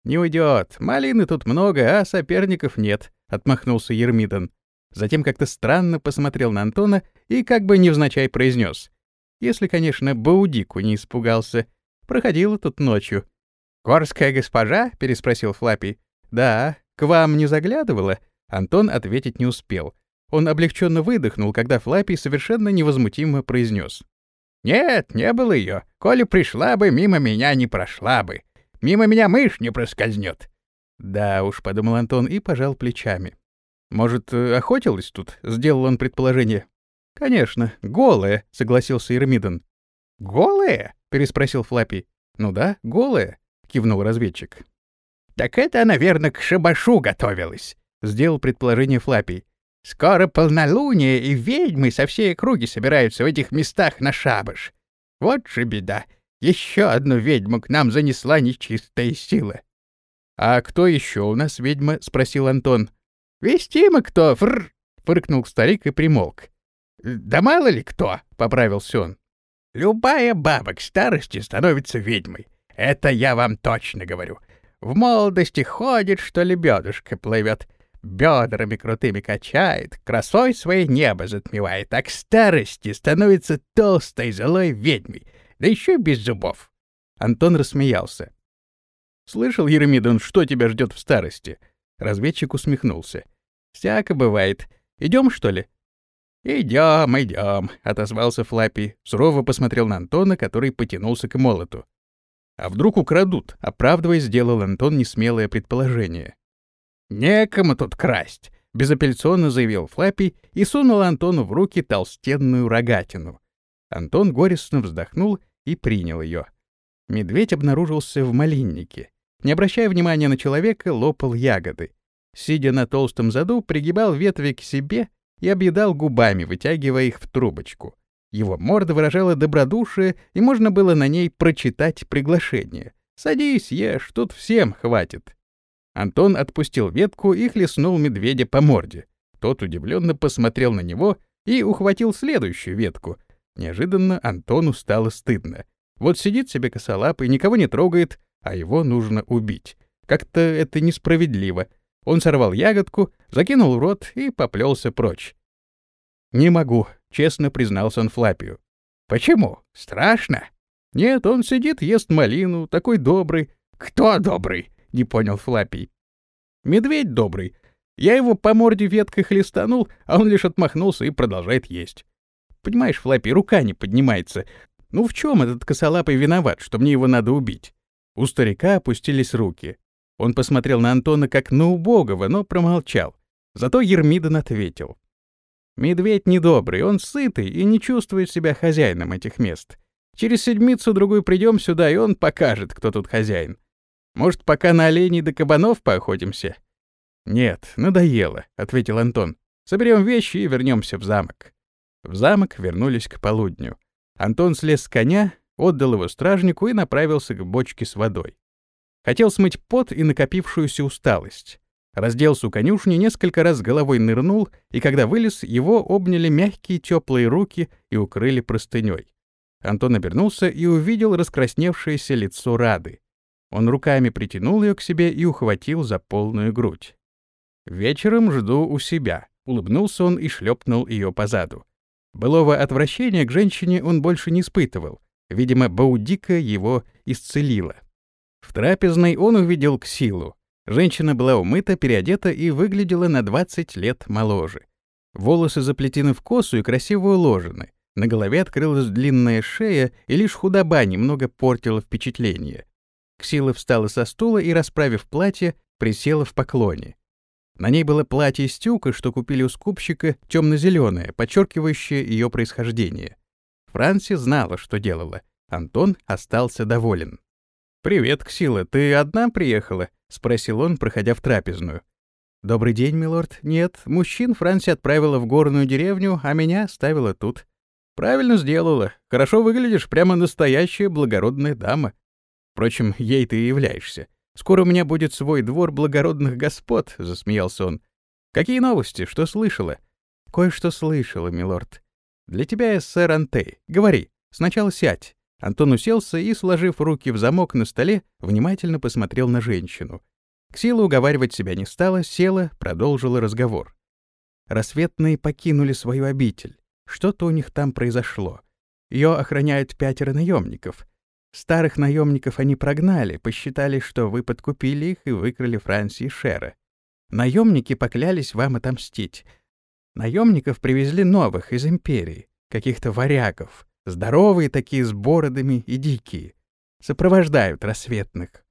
«Не уйдет. Малины тут много, а соперников нет», — отмахнулся Ермидан. Затем как-то странно посмотрел на Антона и как бы невзначай произнес: Если, конечно, Баудику не испугался. Проходила тут ночью. «Горская госпожа?» — переспросил Флаппи. «Да. К вам не заглядывала?» Антон ответить не успел. Он облегченно выдохнул, когда Флаппи совершенно невозмутимо произнес: «Нет, не было ее. Коли пришла бы, мимо меня не прошла бы. Мимо меня мышь не проскользнет. Да уж, подумал Антон и пожал плечами. Может, э, охотилась тут? Сделал он предположение. Конечно, голая, согласился Ермидон. Голая? переспросил Флаппи. Ну да, голая, кивнул разведчик. Так это, наверное, к шабашу готовилась, сделал предположение Флаппи. Скоро полнолуние, и ведьмы со всей округи собираются в этих местах на шабаш. Вот же беда. Еще одну ведьму к нам занесла нечистая сила. — А кто еще у нас ведьма? — спросил Антон. — Вестимо кто, фр! — фыркнул старик и примолк. — Да мало ли кто, — поправился он. — Любая баба к старости становится ведьмой. Это я вам точно говорю. В молодости ходит, что лебедушка плывет, бедрами крутыми качает, красой своей небо затмевает, а к старости становится толстой злой ведьмой — да еще без зубов. Антон рассмеялся. «Слышал, Еремидон, что тебя ждет в старости?» Разведчик усмехнулся. «Всяко бывает. Идем, что ли?» «Идем, идем», — отозвался Флаппи, сурово посмотрел на Антона, который потянулся к молоту. «А вдруг украдут?» — оправдываясь, сделал Антон несмелое предположение. «Некому тут красть», — безапелляционно заявил Флаппи и сунул Антону в руки толстенную рогатину. Антон горестно вздохнул и принял ее. Медведь обнаружился в малиннике. Не обращая внимания на человека, лопал ягоды. Сидя на толстом заду, пригибал ветви к себе и объедал губами, вытягивая их в трубочку. Его морда выражала добродушие, и можно было на ней прочитать приглашение. «Садись, ешь, тут всем хватит». Антон отпустил ветку и хлестнул медведя по морде. Тот удивленно посмотрел на него и ухватил следующую ветку, Неожиданно Антону стало стыдно. Вот сидит себе косолапый, никого не трогает, а его нужно убить. Как-то это несправедливо. Он сорвал ягодку, закинул в рот и поплелся прочь. «Не могу», — честно признался он Флапию. «Почему? Страшно?» «Нет, он сидит, ест малину, такой добрый». «Кто добрый?» — не понял Флапий. «Медведь добрый. Я его по морде веткой хлестанул, а он лишь отмахнулся и продолжает есть. Понимаешь, Флаппи, рука не поднимается. Ну в чем этот косолапый виноват, что мне его надо убить? У старика опустились руки. Он посмотрел на Антона как на убогого, но промолчал. Зато Ермидан ответил. «Медведь недобрый, он сытый и не чувствует себя хозяином этих мест. Через седмицу-другую придем сюда, и он покажет, кто тут хозяин. Может, пока на оленей до кабанов поохотимся?» «Нет, надоело», — ответил Антон. «Соберем вещи и вернемся в замок». В замок вернулись к полудню. Антон слез с коня, отдал его стражнику и направился к бочке с водой. Хотел смыть пот и накопившуюся усталость. Разделся у конюшни, несколько раз головой нырнул, и когда вылез, его обняли мягкие теплые руки и укрыли простыней. Антон обернулся и увидел раскрасневшееся лицо Рады. Он руками притянул ее к себе и ухватил за полную грудь. «Вечером жду у себя», — улыбнулся он и шлепнул ее по заду. Былого отвращения к женщине он больше не испытывал. Видимо, Баудика его исцелила. В трапезной он увидел Ксилу. Женщина была умыта, переодета и выглядела на 20 лет моложе. Волосы заплетены в косу и красиво уложены. На голове открылась длинная шея, и лишь худоба немного портила впечатление. Ксила встала со стула и, расправив платье, присела в поклоне. На ней было платье из тюка, что купили у скупщика, темно-зеленое, подчеркивающее ее происхождение. Франси знала, что делала. Антон остался доволен. «Привет, Ксила, ты одна приехала?» — спросил он, проходя в трапезную. «Добрый день, милорд. Нет, мужчин Франси отправила в горную деревню, а меня оставила тут. Правильно сделала. Хорошо выглядишь, прямо настоящая благородная дама. Впрочем, ей ты и являешься. Скоро у меня будет свой двор благородных господ, — засмеялся он. Какие новости? Что слышала? Кое-что слышала, милорд. Для тебя, сэр Антей. Говори. Сначала сядь. Антон уселся и, сложив руки в замок на столе, внимательно посмотрел на женщину. Ксила уговаривать себя не стала, села, продолжила разговор. Рассветные покинули свою обитель. Что-то у них там произошло. Ее охраняют пятеро наемников. Старых наемников они прогнали, посчитали, что вы подкупили их и выкрали Франси и Шера. Наемники поклялись вам отомстить. Наемников привезли новых из Империи, каких-то варягов, здоровые такие с бородами и дикие. Сопровождают рассветных.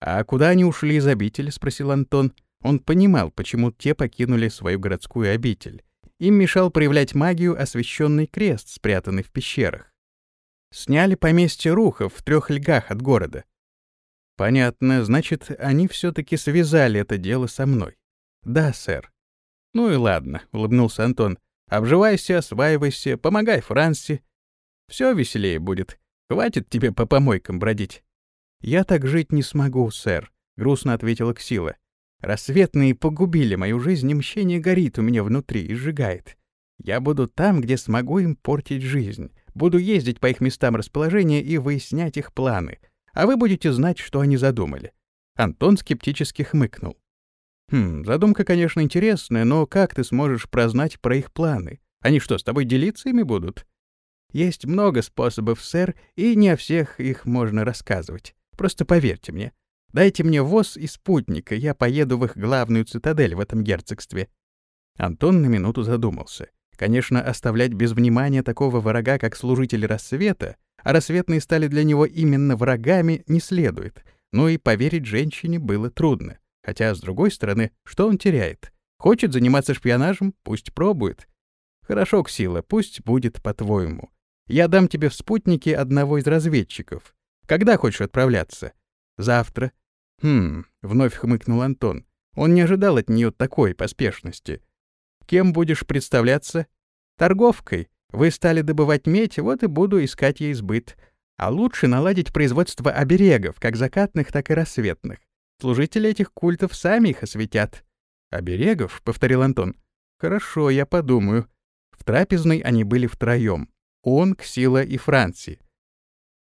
«А куда они ушли из обители?» — спросил Антон. Он понимал, почему те покинули свою городскую обитель. Им мешал проявлять магию освещенный крест, спрятанный в пещерах. Сняли поместье Рухов в трех льгах от города. Понятно, значит, они все-таки связали это дело со мной. Да, сэр. Ну и ладно, улыбнулся Антон. Обживайся, осваивайся, помогай Франси. Все веселее будет. Хватит тебе по помойкам бродить. Я так жить не смогу, сэр, грустно ответила Ксила. Рассветные погубили мою жизнь, и мщение горит у меня внутри и сжигает. Я буду там, где смогу им портить жизнь. Буду ездить по их местам расположения и выяснять их планы. А вы будете знать, что они задумали. Антон скептически хмыкнул. «Хм, задумка, конечно, интересная, но как ты сможешь прознать про их планы? Они что, с тобой делиться ими будут?» «Есть много способов, сэр, и не о всех их можно рассказывать. Просто поверьте мне. Дайте мне воз и спутника, я поеду в их главную цитадель в этом герцогстве». Антон на минуту задумался. Конечно, оставлять без внимания такого врага, как служитель рассвета, а рассветные стали для него именно врагами, не следует. Но и поверить женщине было трудно. Хотя, с другой стороны, что он теряет? Хочет заниматься шпионажем? Пусть пробует. Хорошо, Ксила, пусть будет по-твоему. Я дам тебе в спутнике одного из разведчиков. Когда хочешь отправляться? Завтра. Хм, вновь хмыкнул Антон. Он не ожидал от нее такой поспешности. Кем будешь представляться? Торговкой. Вы стали добывать медь, вот и буду искать ей сбыт. А лучше наладить производство оберегов, как закатных, так и рассветных. Служители этих культов сами их осветят. «Оберегов?» — повторил Антон. «Хорошо, я подумаю». В трапезной они были втроем. Он, Ксила и Франси.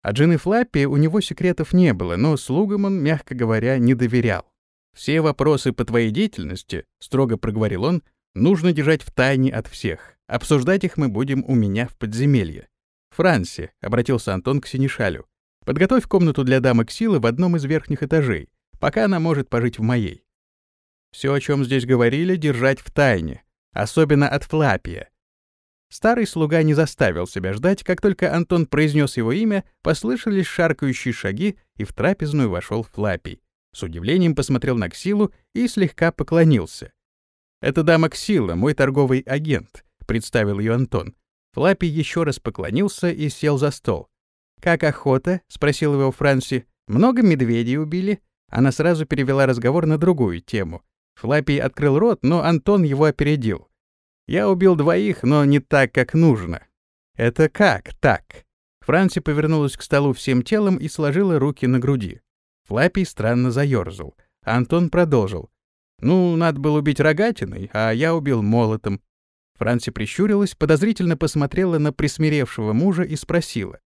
От жены Флаппи у него секретов не было, но слугам он, мягко говоря, не доверял. «Все вопросы по твоей деятельности», — строго проговорил он, — «нужно держать в тайне от всех. Обсуждать их мы будем у меня в подземелье». «Франси», — обратился Антон к Синишалю, — «подготовь комнату для дамы Ксилы в одном из верхних этажей, пока она может пожить в моей». Все, о чем здесь говорили, держать в тайне, особенно от Флапия. Старый слуга не заставил себя ждать, как только Антон произнес его имя, послышались шаркающие шаги, и в трапезную вошел Флапий. С удивлением посмотрел на Ксилу и слегка поклонился. «Это дама Ксила, мой торговый агент», — представил ее Антон. Флапий еще раз поклонился и сел за стол. «Как охота?» — спросил его Франси. «Много медведей убили?» Она сразу перевела разговор на другую тему. Флапий открыл рот, но Антон его опередил. Я убил двоих, но не так, как нужно. Это как так? Франси повернулась к столу всем телом и сложила руки на груди. Флаппий странно заёрзал. Антон продолжил. «Ну, надо было убить рогатиной, а я убил молотом». Франси прищурилась, подозрительно посмотрела на присмиревшего мужа и спросила.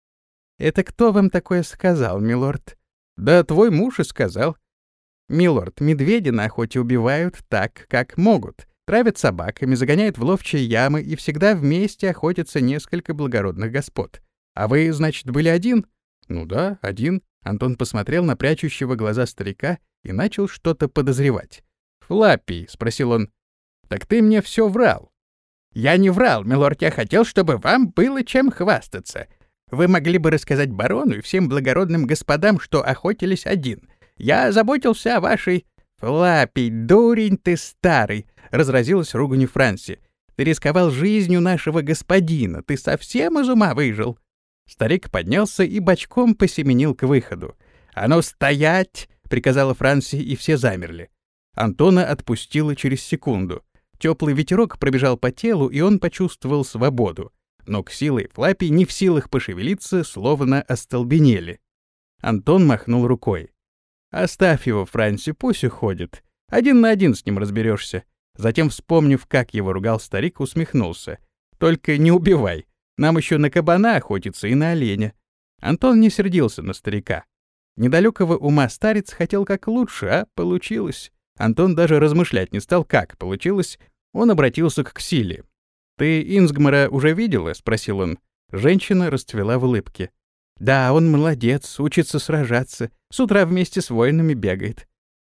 «Это кто вам такое сказал, милорд?» «Да твой муж и сказал». «Милорд, медведи на охоте убивают так, как могут травят собаками, загоняют в ловчие ямы и всегда вместе охотятся несколько благородных господ. А вы, значит, были один? Ну да, один. Антон посмотрел на прячущего глаза старика и начал что-то подозревать. «Флаппи», — спросил он, — «так ты мне все врал». «Я не врал, милорд, я хотел, чтобы вам было чем хвастаться. Вы могли бы рассказать барону и всем благородным господам, что охотились один. Я заботился о вашей...» «Флаппи, дурень ты старый!» — разразилась руганью Франси. «Ты рисковал жизнью нашего господина, ты совсем из ума выжил!» Старик поднялся и бочком посеменил к выходу. «А ну стоять!» — приказала Франси, и все замерли. Антона отпустила через секунду. Теплый ветерок пробежал по телу, и он почувствовал свободу. Но к силой Флапи не в силах пошевелиться, словно остолбенели. Антон махнул рукой. «Оставь его, Франси, пусть уходит. Один на один с ним разберешься. Затем, вспомнив, как его ругал старик, усмехнулся. «Только не убивай. Нам еще на кабана охотиться и на оленя». Антон не сердился на старика. Недалекого ума старец хотел как лучше, а получилось. Антон даже размышлять не стал, как получилось. Он обратился к Ксиле. «Ты Инсгмара уже видела?» — спросил он. Женщина расцвела в улыбке. «Да, он молодец, учится сражаться. С утра вместе с воинами бегает.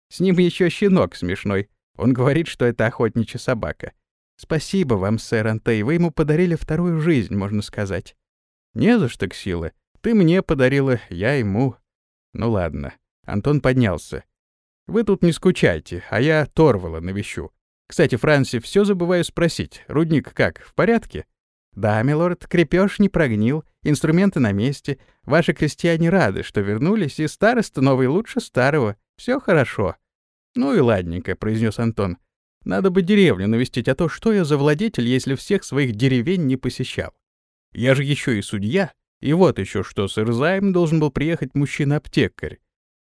С ним еще щенок смешной. Он говорит, что это охотничья собака. Спасибо вам, сэр Антей, вы ему подарили вторую жизнь, можно сказать. Не за что, Ксила. Ты мне подарила, я ему. Ну ладно. Антон поднялся. Вы тут не скучайте, а я Торвала навещу. Кстати, Франси, все забываю спросить. Рудник как, в порядке? Да, милорд, крепеж не прогнил, инструменты на месте. Ваши крестьяне рады, что вернулись, и староста новый лучше старого. Все хорошо. Ну и ладненько, произнес Антон. Надо бы деревню навестить, а то что я за владетель, если всех своих деревень не посещал? Я же еще и судья. И вот еще что, с Ирзаем должен был приехать мужчина-аптекарь.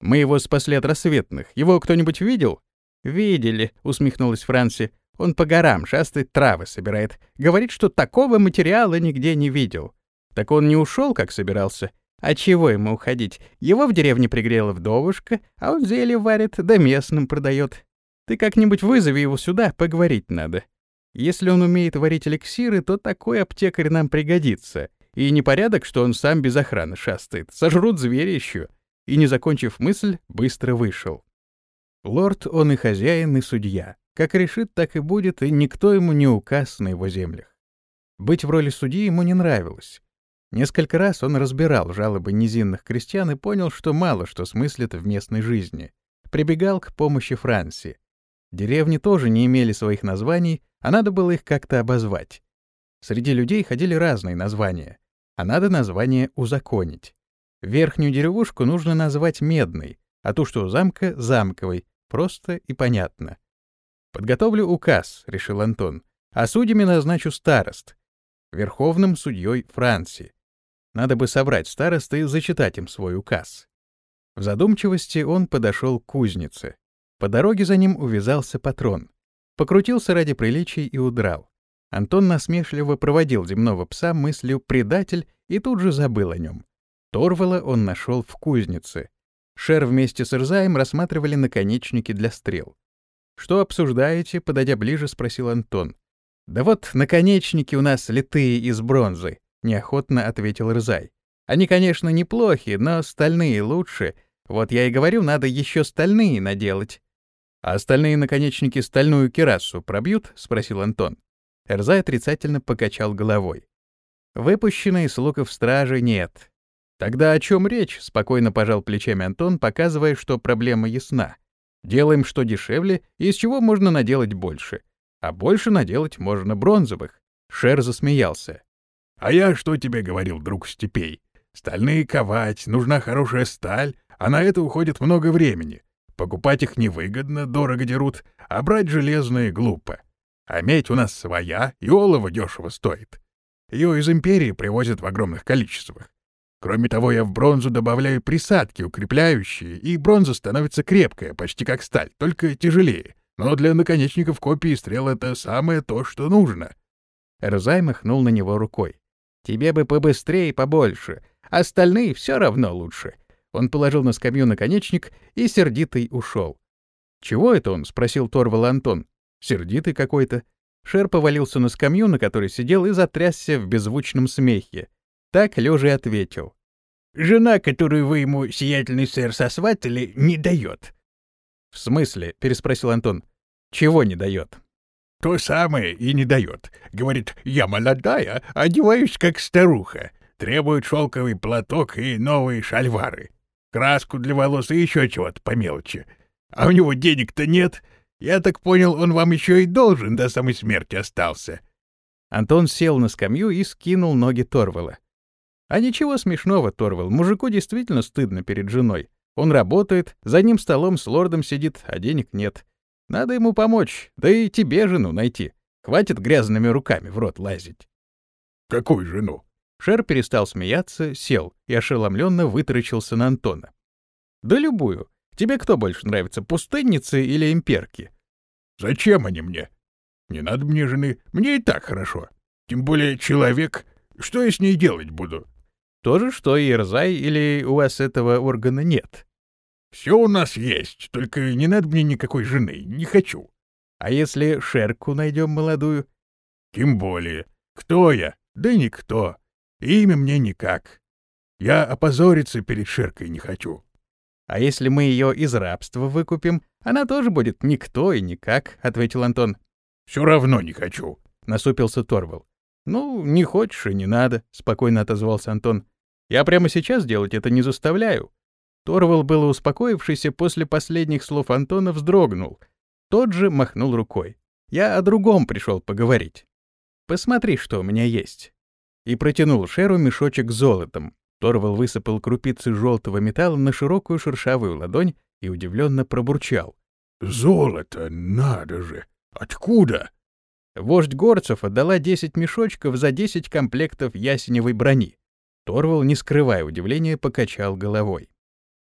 Мы его спасли от рассветных. Его кто-нибудь видел? Видели, усмехнулась Франси. Он по горам шастает, травы собирает. Говорит, что такого материала нигде не видел. Так он не ушел, как собирался. А чего ему уходить? Его в деревне пригрела вдовушка, а он зелье варит, да местным продает. Ты как-нибудь вызови его сюда, поговорить надо. Если он умеет варить эликсиры, то такой аптекарь нам пригодится. И непорядок, что он сам без охраны шастает. Сожрут звери еще. И, не закончив мысль, быстро вышел. Лорд он и хозяин, и судья. Как решит, так и будет, и никто ему не указ на его землях. Быть в роли судьи ему не нравилось. Несколько раз он разбирал жалобы низинных крестьян и понял, что мало что смыслит в местной жизни. Прибегал к помощи Франции. Деревни тоже не имели своих названий, а надо было их как-то обозвать. Среди людей ходили разные названия, а надо название узаконить. Верхнюю деревушку нужно назвать Медной, а ту, что у замка — Замковой, просто и понятно. «Подготовлю указ», — решил Антон, — «а судьями назначу старост, верховным судьей Франции. Надо бы собрать старосты и зачитать им свой указ». В задумчивости он подошел к кузнице. По дороге за ним увязался патрон. Покрутился ради приличий и удрал. Антон насмешливо проводил земного пса мыслью «предатель» и тут же забыл о нем. Торвала он нашел в кузнице. Шер вместе с Ирзаем рассматривали наконечники для стрел. «Что обсуждаете?» — подойдя ближе, спросил Антон. «Да вот наконечники у нас литые из бронзы», — неохотно ответил Рзай. «Они, конечно, неплохи, но стальные лучше. Вот я и говорю, надо еще стальные наделать». «А остальные наконечники стальную керасу пробьют?» — спросил Антон. Эрзай отрицательно покачал головой. «Выпущенные с луков стражи нет». «Тогда о чем речь?» — спокойно пожал плечами Антон, показывая, что проблема ясна. «Делаем что дешевле, из чего можно наделать больше. А больше наделать можно бронзовых». Шер засмеялся. «А я что тебе говорил, друг Степей? Стальные ковать, нужна хорошая сталь, а на это уходит много времени. Покупать их невыгодно, дорого дерут, а брать железные глупо. А медь у нас своя, и олово дешево стоит. Ее из империи привозят в огромных количествах. Кроме того, я в бронзу добавляю присадки, укрепляющие, и бронза становится крепкая, почти как сталь, только тяжелее. Но для наконечников копий стрел это самое то, что нужно. Эрзай махнул на него рукой. «Тебе бы побыстрее и побольше. Остальные все равно лучше. Он положил на скамью наконечник и сердитый ушел. «Чего это он?» — спросил Торвал Антон. «Сердитый какой-то». Шер повалился на скамью, на которой сидел, и затрясся в беззвучном смехе. Так лежа ответил. Жена, которую вы ему, сиятельный сэр, сосватали, не дает. — В смысле? — переспросил Антон. — Чего не дает? — То самое и не дает. Говорит, я молодая, одеваюсь как старуха. Требует шелковый платок и новые шальвары. Краску для волос и еще чего-то по мелочи. А у него денег-то нет. Я так понял, он вам еще и должен до самой смерти остался. Антон сел на скамью и скинул ноги Торвала. А ничего смешного, Торвал, мужику действительно стыдно перед женой. Он работает, за ним столом с лордом сидит, а денег нет. Надо ему помочь, да и тебе жену найти. Хватит грязными руками в рот лазить. — Какую жену? Шер перестал смеяться, сел и ошеломленно вытаращился на Антона. — Да любую. Тебе кто больше нравится, пустынницы или имперки? — Зачем они мне? Не надо мне жены, мне и так хорошо. Тем более человек. Что я с ней делать буду? — То же, что и Ирзай, или у вас этого органа нет? — Все у нас есть, только не надо мне никакой жены, не хочу. — А если Шерку найдем молодую? — Тем более. Кто я? Да никто. Имя мне никак. Я опозориться перед Шеркой не хочу. — А если мы ее из рабства выкупим, она тоже будет никто и никак, — ответил Антон. — Все равно не хочу, — насупился Торвал. — Ну, не хочешь и не надо, — спокойно отозвался Антон. — Я прямо сейчас делать это не заставляю. Торвал, было успокоившийся после последних слов Антона, вздрогнул. Тот же махнул рукой. Я о другом пришел поговорить. Посмотри, что у меня есть. И протянул Шеру мешочек с золотом. Торвал высыпал крупицы желтого металла на широкую шершавую ладонь и удивленно пробурчал. «Золото, надо же! Откуда?» Вождь горцев отдала десять мешочков за десять комплектов ясеневой брони. Торвал, не скрывая удивления, покачал головой.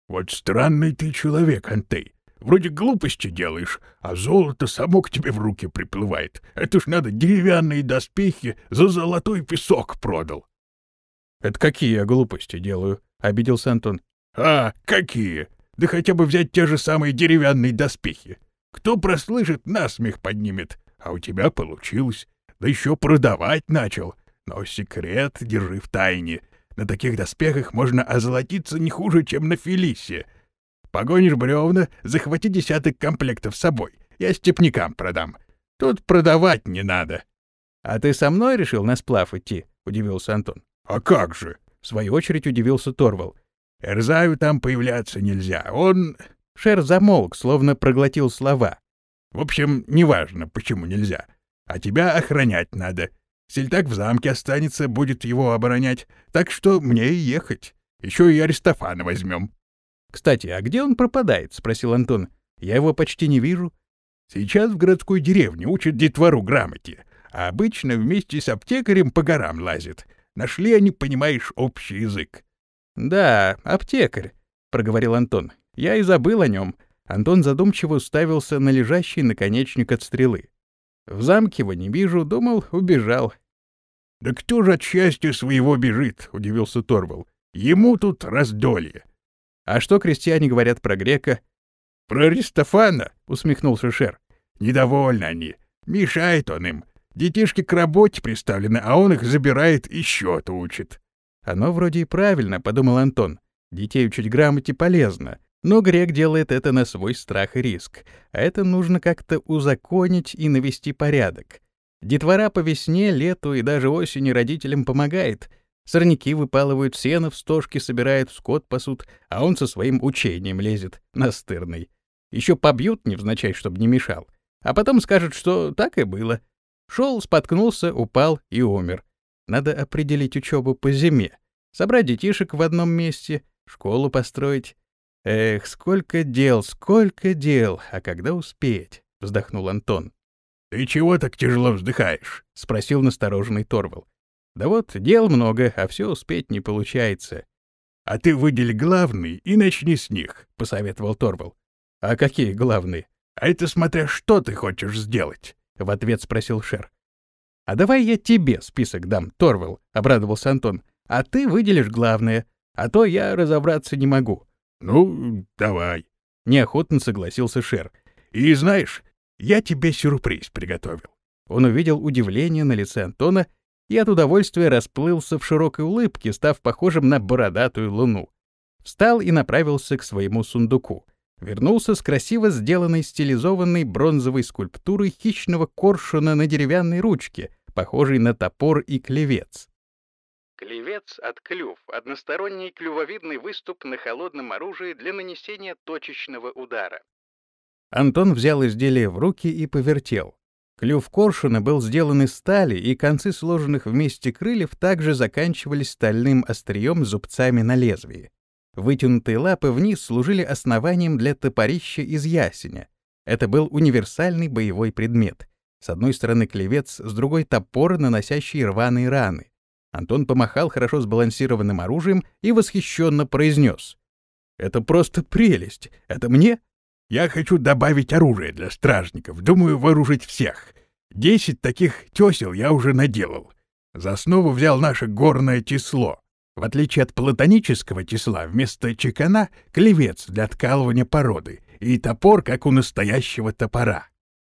«Вот странный ты человек, Антей. Вроде глупости делаешь, а золото само к тебе в руки приплывает. Это ж надо деревянные доспехи за золотой песок продал. — Это какие я глупости делаю? — обиделся Антон. — А, какие? Да хотя бы взять те же самые деревянные доспехи. Кто прослышит, насмех поднимет. А у тебя получилось. Да еще продавать начал. Но секрет держи в тайне. На таких доспехах можно озолотиться не хуже, чем на Фелисе. — Погонишь бревна, захвати десяток комплектов с собой. Я степнякам продам. Тут продавать не надо. — А ты со мной решил на сплав идти? — удивился Антон. — А как же? — в свою очередь удивился Торвал. — Эрзаю там появляться нельзя. Он... Шер замолк, словно проглотил слова. — В общем, неважно, почему нельзя. А тебя охранять надо. Сельтак в замке останется, будет его оборонять. Так что мне и ехать. Еще и Аристофана возьмем. «Кстати, а где он пропадает?» — спросил Антон. «Я его почти не вижу». «Сейчас в городской деревне учат детвору грамоте, а обычно вместе с аптекарем по горам лазит. Нашли они, понимаешь, общий язык». «Да, аптекарь», — проговорил Антон. «Я и забыл о нем». Антон задумчиво уставился на лежащий наконечник от стрелы. «В замке его не вижу, думал, убежал». «Да кто же от счастья своего бежит?» — удивился Торвал. «Ему тут раздолье. А что крестьяне говорят про грека? — Про Аристофана, — усмехнулся Шер. — Недовольны они. Мешает он им. Детишки к работе приставлены, а он их забирает и счет учит. — Оно вроде и правильно, — подумал Антон. Детей учить грамоте полезно. Но грек делает это на свой страх и риск. А это нужно как-то узаконить и навести порядок. Детвора по весне, лету и даже осени родителям помогает, Сорняки выпалывают, сено в стошке собирают, скот пасут, а он со своим учением лезет, настырный. Еще побьют невзначай, чтобы не мешал. А потом скажут, что так и было. Шел, споткнулся, упал и умер. Надо определить учебу по зиме, собрать детишек в одном месте, школу построить. Эх, сколько дел, сколько дел, а когда успеть? — вздохнул Антон. — Ты чего так тяжело вздыхаешь? — спросил настороженный Торвал. Да вот, дел много, а все успеть не получается. — А ты выдели главный и начни с них, — посоветовал Торвал. — А какие главные? — А это смотря что ты хочешь сделать, — в ответ спросил Шер. — А давай я тебе список дам, Торвал, — обрадовался Антон. — А ты выделишь главное, а то я разобраться не могу. — Ну, давай. — неохотно согласился Шер. — И знаешь, я тебе сюрприз приготовил. Он увидел удивление на лице Антона и от удовольствия расплылся в широкой улыбке, став похожим на бородатую луну. Встал и направился к своему сундуку. Вернулся с красиво сделанной стилизованной бронзовой скульптурой хищного коршуна на деревянной ручке, похожей на топор и клевец. Клевец от клюв — односторонний клювовидный выступ на холодном оружии для нанесения точечного удара. Антон взял изделие в руки и повертел. Клюв коршуна был сделан из стали, и концы сложенных вместе крыльев также заканчивались стальным острием с зубцами на лезвии. Вытянутые лапы вниз служили основанием для топорища из ясеня. Это был универсальный боевой предмет. С одной стороны клевец, с другой — топор, наносящий рваные раны. Антон помахал хорошо сбалансированным оружием и восхищенно произнес. «Это просто прелесть! Это мне?» Я хочу добавить оружие для стражников. Думаю, вооружить всех. Десять таких тесел я уже наделал. За основу взял наше горное число. В отличие от платонического числа, вместо чекана — клевец для откалывания породы и топор, как у настоящего топора.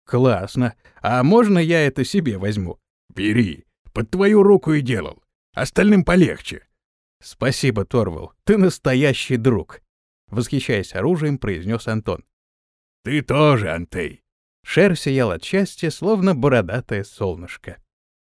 Классно. А можно я это себе возьму? Бери. Под твою руку и делал. Остальным полегче. Спасибо, Торвал. Ты настоящий друг. Восхищаясь оружием, произнес Антон. Ты тоже, Антей. Шер сиял от счастья, словно бородатое солнышко.